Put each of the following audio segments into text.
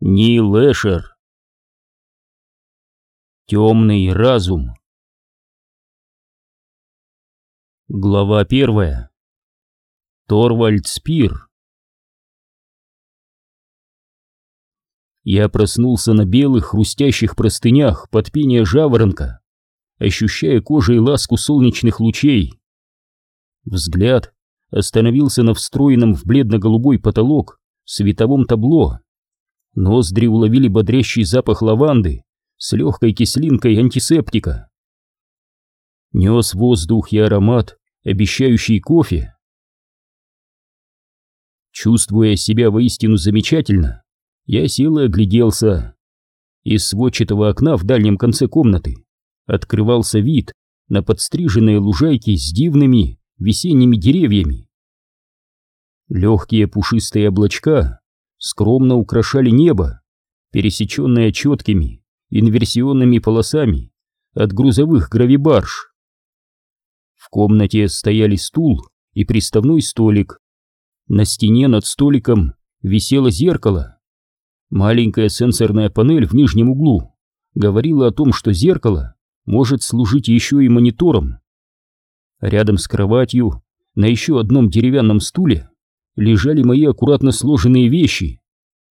Нил Эшер. Темный разум. Глава первая. Торвальд Спир. Я проснулся на белых хрустящих простынях под пение жаворонка, ощущая кожей ласку солнечных лучей. Взгляд остановился на встроенном в бледно-голубой потолок световом табло. Ноздри уловили бодрящий запах лаванды с легкой кислинкой антисептика. Нес воздух и аромат, обещающий кофе. Чувствуя себя воистину замечательно, я сел и огляделся. Из сводчатого окна в дальнем конце комнаты открывался вид на подстриженные лужайки с дивными весенними деревьями. Легкие пушистые облачка скромно украшали небо, пересеченное четкими инверсионными полосами от грузовых гравибарж. В комнате стояли стул и приставной столик. На стене над столиком висело зеркало. Маленькая сенсорная панель в нижнем углу говорила о том, что зеркало может служить еще и монитором. Рядом с кроватью на еще одном деревянном стуле лежали мои аккуратно сложенные вещи,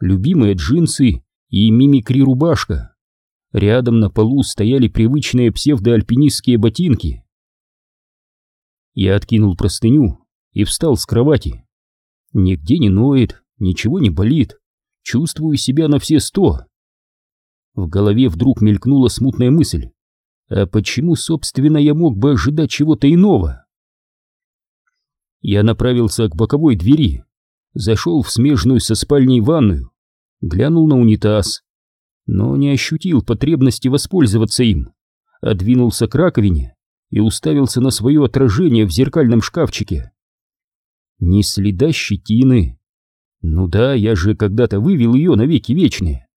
любимые джинсы и мимикри-рубашка. Рядом на полу стояли привычные псевдоальпинистские ботинки. Я откинул простыню и встал с кровати. Нигде не ноет, ничего не болит, чувствую себя на все сто. В голове вдруг мелькнула смутная мысль. А почему, собственно, я мог бы ожидать чего-то иного? Я направился к боковой двери, зашел в смежную со спальней ванную, глянул на унитаз, но не ощутил потребности воспользоваться им, двинулся к раковине и уставился на свое отражение в зеркальном шкафчике. Ни следа щетины. Ну да, я же когда-то вывел ее навеки вечные.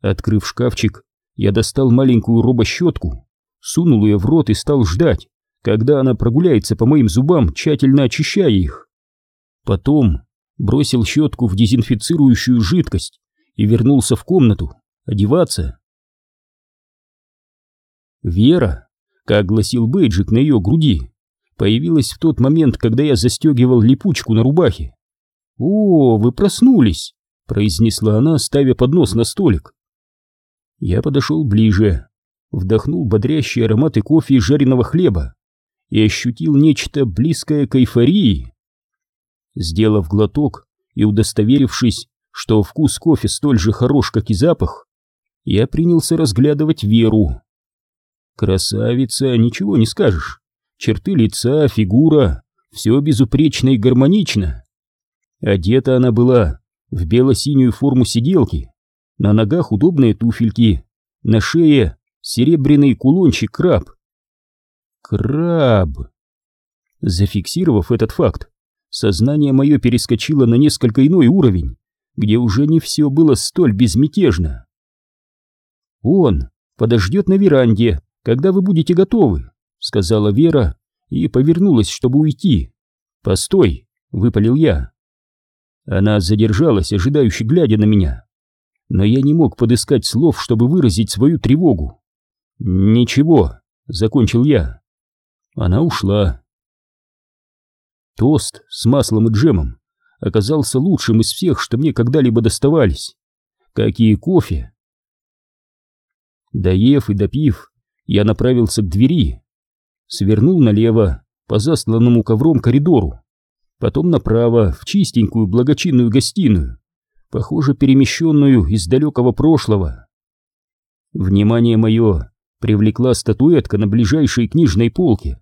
Открыв шкафчик, я достал маленькую робощетку, сунул ее в рот и стал ждать, когда она прогуляется по моим зубам, тщательно очищая их. Потом бросил щетку в дезинфицирующую жидкость и вернулся в комнату одеваться. Вера, как гласил бейджик на ее груди, появилась в тот момент, когда я застегивал липучку на рубахе. «О, вы проснулись!» — произнесла она, ставя поднос на столик. Я подошел ближе, вдохнул бодрящие ароматы кофе и жареного хлеба и ощутил нечто близкое к эйфории. Сделав глоток и удостоверившись, что вкус кофе столь же хорош, как и запах, я принялся разглядывать Веру. Красавица, ничего не скажешь. Черты лица, фигура, все безупречно и гармонично. Одета она была в бело-синюю форму сиделки, на ногах удобные туфельки, на шее серебряный кулончик краб. Зафиксировав этот факт, сознание мое перескочило на несколько иной уровень, где уже не все было столь безмятежно. «Он подождет на веранде, когда вы будете готовы», — сказала Вера и повернулась, чтобы уйти. «Постой», — выпалил я. Она задержалась, ожидающе глядя на меня. Но я не мог подыскать слов, чтобы выразить свою тревогу. «Ничего», — закончил я. Она ушла. Тост с маслом и джемом оказался лучшим из всех, что мне когда-либо доставались. Как и кофе. Доев и допив, я направился к двери. Свернул налево, по засланному ковром коридору. Потом направо, в чистенькую благочинную гостиную, похоже, перемещенную из далекого прошлого. Внимание мое привлекла статуэтка на ближайшей книжной полке.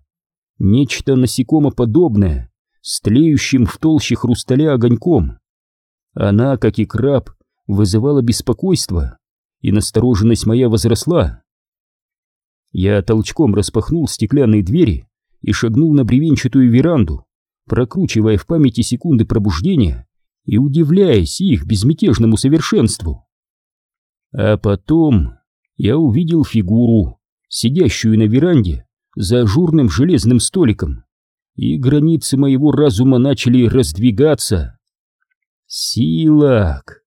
Нечто насекомоподобное, с тлеющим в толще хрусталя огоньком. Она, как и краб, вызывала беспокойство, и настороженность моя возросла. Я толчком распахнул стеклянные двери и шагнул на бревенчатую веранду, прокручивая в памяти секунды пробуждения и удивляясь их безмятежному совершенству. А потом я увидел фигуру, сидящую на веранде за ажурным железным столиком, и границы моего разума начали раздвигаться. Силак!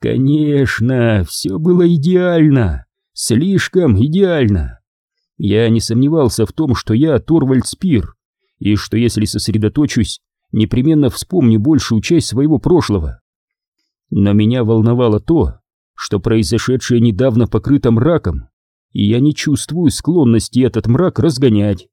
Конечно, все было идеально, слишком идеально. Я не сомневался в том, что я Торвальд Спир, и что если сосредоточусь, непременно вспомню большую часть своего прошлого. Но меня волновало то, что произошедшее недавно покрыто мраком, и я не чувствую склонности этот мрак разгонять.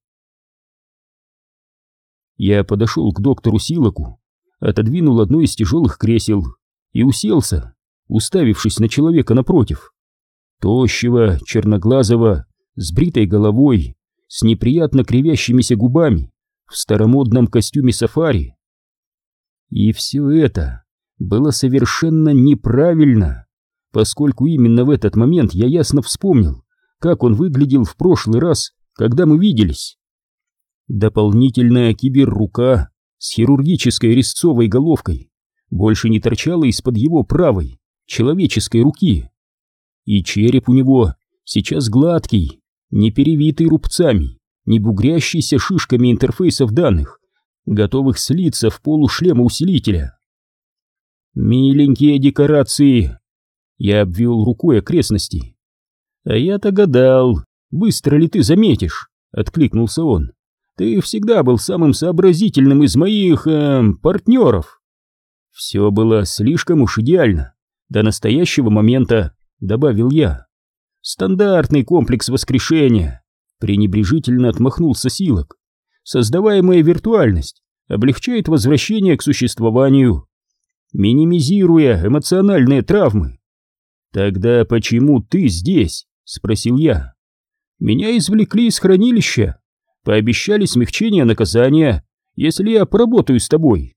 Я подошел к доктору Силаку, отодвинул одно из тяжелых кресел и уселся, уставившись на человека напротив. Тощего, черноглазого, с бритой головой, с неприятно кривящимися губами, в старомодном костюме сафари. И все это было совершенно неправильно, поскольку именно в этот момент я ясно вспомнил, как он выглядел в прошлый раз, когда мы виделись. Дополнительная киберрука с хирургической резцовой головкой больше не торчала из-под его правой, человеческой руки. И череп у него сейчас гладкий, не перевитый рубцами, не бугрящийся шишками интерфейсов данных, готовых слиться в полушлема усилителя. «Миленькие декорации!» Я обвел рукой окрестности. «А я-то гадал, быстро ли ты заметишь?» — откликнулся он. «Ты всегда был самым сообразительным из моих... Э, партнеров!» «Все было слишком уж идеально, до настоящего момента», — добавил я. «Стандартный комплекс воскрешения», — пренебрежительно отмахнулся Силок. «Создаваемая виртуальность облегчает возвращение к существованию, минимизируя эмоциональные травмы. «Тогда почему ты здесь?» — спросил я. «Меня извлекли из хранилища, пообещали смягчение наказания, если я поработаю с тобой».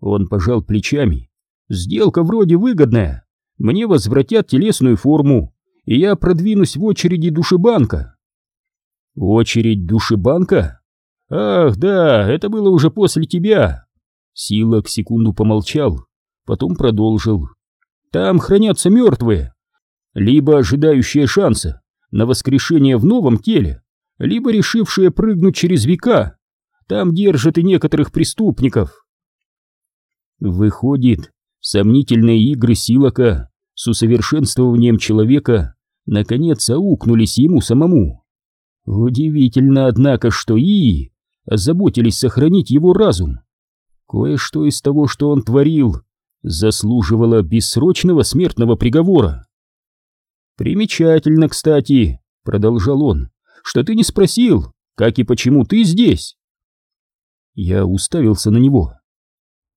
Он пожал плечами. «Сделка вроде выгодная, мне возвратят телесную форму, и я продвинусь в очереди душебанка». «Очередь душебанка? Ах, да, это было уже после тебя». Силок секунду помолчал, потом продолжил. Там хранятся мертвые, либо ожидающие шанса на воскрешение в новом теле, либо решившие прыгнуть через века. Там держат и некоторых преступников. Выходит, сомнительные игры Силака с усовершенствованием человека наконец аукнулись ему самому. Удивительно, однако, что и озаботились сохранить его разум. Кое-что из того, что он творил, заслуживала бессрочного смертного приговора. «Примечательно, кстати», — продолжал он, — «что ты не спросил, как и почему ты здесь». Я уставился на него.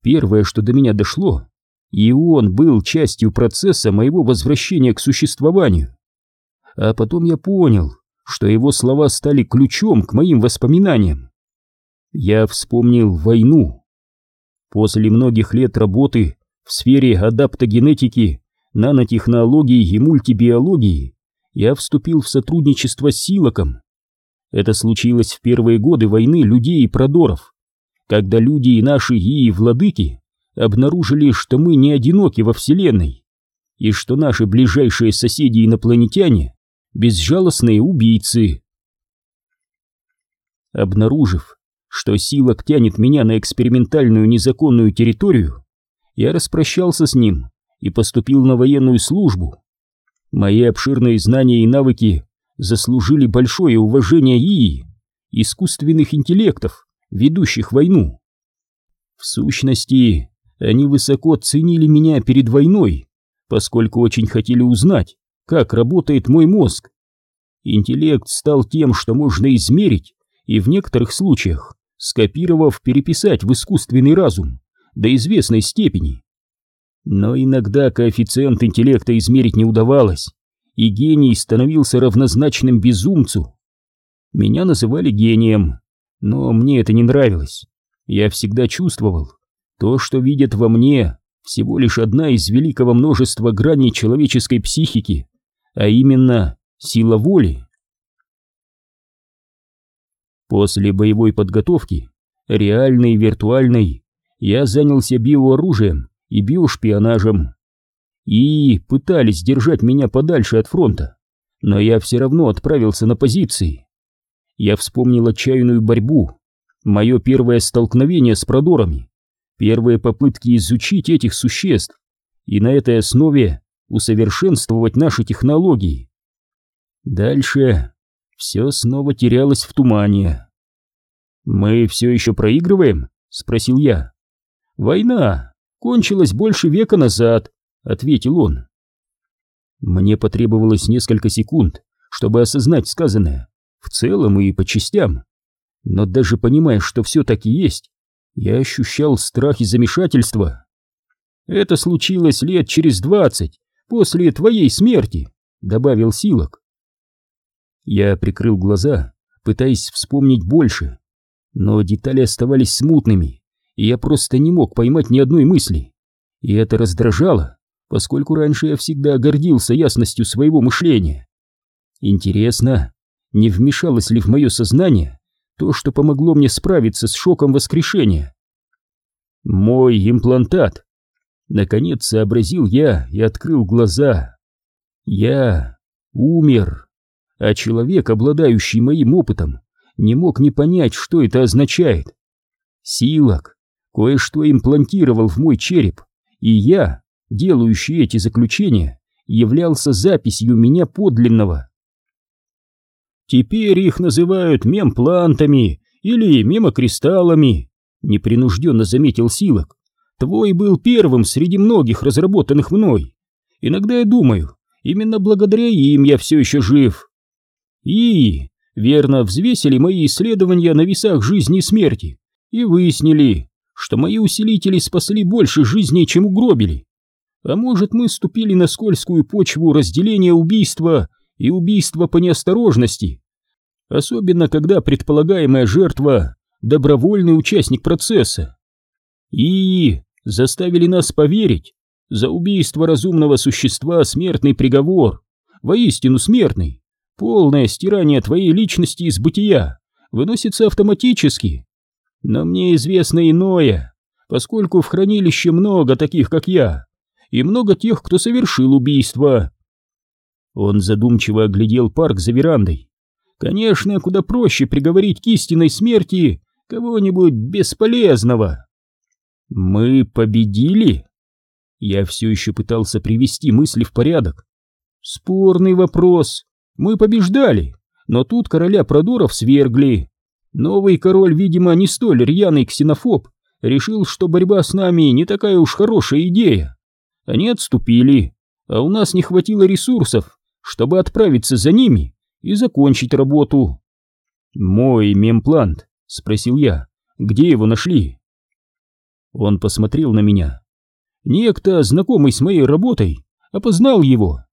Первое, что до меня дошло, и он был частью процесса моего возвращения к существованию. А потом я понял, что его слова стали ключом к моим воспоминаниям. Я вспомнил войну. После многих лет работы в сфере адаптогенетики, нанотехнологий и мультибиологии я вступил в сотрудничество с Силоком. Это случилось в первые годы войны людей и продоров, когда люди и наши ии-владыки обнаружили, что мы не одиноки во Вселенной, и что наши ближайшие соседи-инопланетяне — безжалостные убийцы. Обнаружив, что Силок тянет меня на экспериментальную незаконную территорию, я распрощался с ним и поступил на военную службу. Мои обширные знания и навыки заслужили большое уважение ИИ, искусственных интеллектов, ведущих войну. В сущности, они высоко ценили меня перед войной, поскольку очень хотели узнать, как работает мой мозг. Интеллект стал тем, что можно измерить и в некоторых случаях, скопировав, переписать в искусственный разум до известной степени. Но иногда коэффициент интеллекта измерить не удавалось, и гений становился равнозначным безумцу. Меня называли гением, но мне это не нравилось. Я всегда чувствовал, то, что видят во мне, всего лишь одна из великого множества граней человеческой психики, а именно сила воли. После боевой подготовки, реальной и виртуальной, я занялся биооружием и биошпионажем. И пытались держать меня подальше от фронта, но я все равно отправился на позиции. Я вспомнил отчаянную борьбу, мое первое столкновение с продорами, первые попытки изучить этих существ и на этой основе усовершенствовать наши технологии. Дальше все снова терялось в тумане. «Мы все еще проигрываем?» — спросил я. «Война кончилась больше века назад», — ответил он. Мне потребовалось несколько секунд, чтобы осознать сказанное, в целом и по частям. Но даже понимая, что все и есть, я ощущал страх и замешательство. «Это случилось лет через двадцать, после твоей смерти», — добавил Силок. Я прикрыл глаза, пытаясь вспомнить больше, но детали оставались смутными, и я просто не мог поймать ни одной мысли. И это раздражало, поскольку раньше я всегда гордился ясностью своего мышления. Интересно, не вмешалось ли в мое сознание то, что помогло мне справиться с шоком воскрешения? Мой имплантат. Наконец сообразил я и открыл глаза. Я умер а человек, обладающий моим опытом, не мог не понять, что это означает. Силок кое-что имплантировал в мой череп, и я, делающий эти заключения, являлся записью меня подлинного. Теперь их называют мемплантами или мемокристаллами, непринужденно заметил Силок. Твой был первым среди многих разработанных мной. Иногда я думаю, именно благодаря им я все еще жив. И верно взвесили мои исследования на весах жизни и смерти и выяснили, что мои усилители спасли больше жизней, чем угробили. А может, мы ступили на скользкую почву разделения убийства и убийства по неосторожности, особенно когда предполагаемая жертва — добровольный участник процесса. И заставили нас поверить, за убийство разумного существа смертный приговор, воистину смертный, Полное стирание твоей личности из бытия выносится автоматически. Но мне известно иное, поскольку в хранилище много таких, как я, и много тех, кто совершил убийство. Он задумчиво оглядел парк за верандой. Конечно, куда проще приговорить к истинной смерти кого-нибудь бесполезного. Мы победили? Я все еще пытался привести мысли в порядок. Спорный вопрос. Мы побеждали, но тут короля Продоров свергли. Новый король, видимо, не столь рьяный ксенофоб, решил, что борьба с нами не такая уж хорошая идея. Они отступили, а у нас не хватило ресурсов, чтобы отправиться за ними и закончить работу. «Мой мемплант», — спросил я, — «где его нашли?» Он посмотрел на меня. Некто, знакомый с моей работой, опознал его.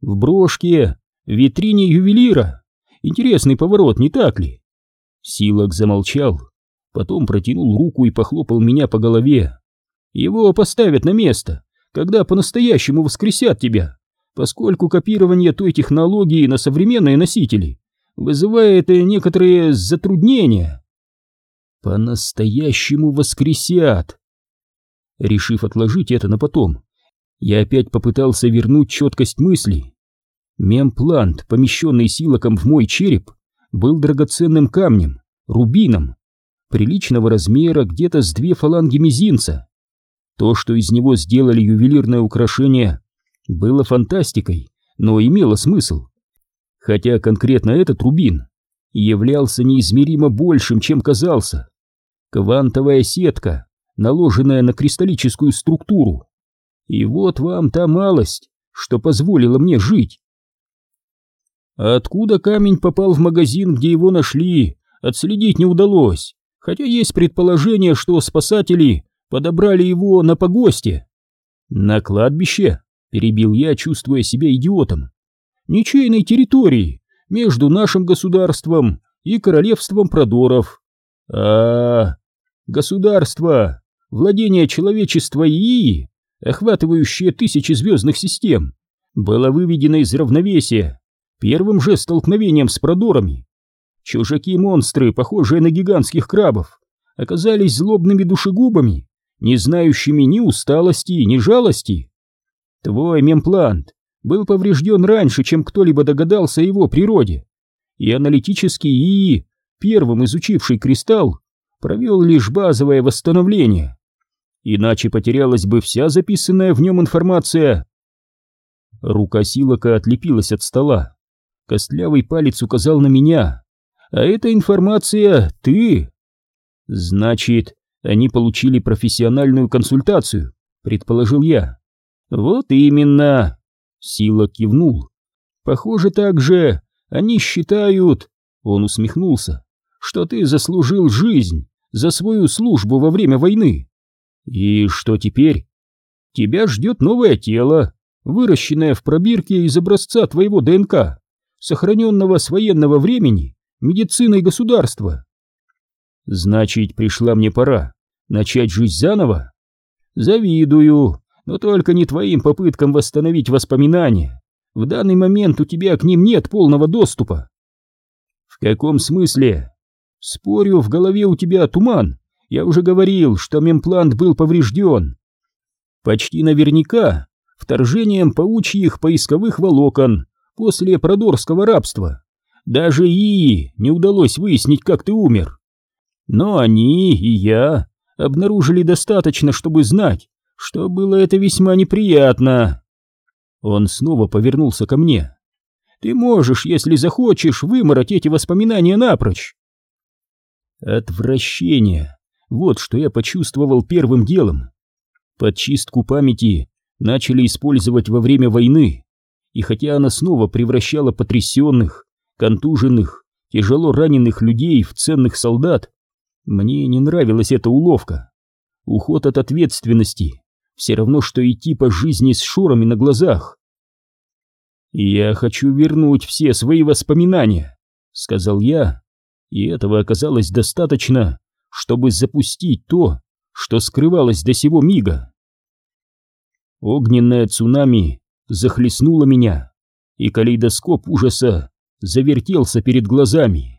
В брошке в витрине ювелира. Интересный поворот, не так ли? Силок замолчал, потом протянул руку и похлопал меня по голове. Его поставят на место, когда по-настоящему воскресят тебя, поскольку копирование той технологии на современные носители вызывает некоторые затруднения. По-настоящему воскресят. Решив отложить это на потом, я опять попытался вернуть четкость мыслей. Мемплант, помещенный силоком в мой череп, был драгоценным камнем, рубином, приличного размера где-то с две фаланги мизинца. То, что из него сделали ювелирное украшение, было фантастикой, но имело смысл. Хотя конкретно этот рубин являлся неизмеримо большим, чем казался. Квантовая сетка, наложенная на кристаллическую структуру. И вот вам та малость, что позволила мне жить. А откуда камень попал в магазин, где его нашли, отследить не удалось, хотя есть предположение, что спасатели подобрали его на погосте. На кладбище, перебил я, чувствуя себя идиотом. Ничейной территории, между нашим государством и королевством Продоров. А, -а, -а государство, владение человечества и охватывающее тысячи звездных систем, было выведено из равновесия первым же столкновением с продорами. Чужаки-монстры, похожие на гигантских крабов, оказались злобными душегубами, не знающими ни усталости, ни жалости. Твой мемплант был поврежден раньше, чем кто-либо догадался о его природе, и аналитический ИИ, первым изучивший кристалл, провел лишь базовое восстановление. иначе потерялась бы вся записанная в нем информация. Рука Силака отлепилась от стола. Костлявый палец указал на меня. А эта информация ты. Значит, они получили профессиональную консультацию, предположил я. Вот именно. Сила кивнул. Похоже, также они считают, он усмехнулся, что ты заслужил жизнь за свою службу во время войны. И что теперь? Тебя ждет новое тело, выращенное в пробирке из образца твоего ДНК, сохраненного с военного времени медициной государства. Значит, пришла мне пора начать жизнь заново? Завидую, но только не твоим попыткам восстановить воспоминания. В данный момент у тебя к ним нет полного доступа. В каком смысле? Спорю, в голове у тебя туман. Я уже говорил, что мемплант был поврежден. Почти наверняка вторжением паучьих поисковых волокон после продорского рабства. Даже и не удалось выяснить, как ты умер. Но они и я обнаружили достаточно, чтобы знать, что было это весьма неприятно. Он снова повернулся ко мне. Ты можешь, если захочешь, вымороть эти воспоминания напрочь. Отвращение. Вот что я почувствовал первым делом. Подчистку памяти начали использовать во время войны, и хотя она снова превращала потрясенных, контуженных, тяжело раненых людей в ценных солдат, мне не нравилась эта уловка. Уход от ответственности, все равно, что идти по жизни с шурами на глазах. «Я хочу вернуть все свои воспоминания», — сказал я, и этого оказалось достаточно, чтобы запустить то, что скрывалось до сего мига. Огненное цунами захлестнуло меня, и калейдоскоп ужаса завертелся перед глазами.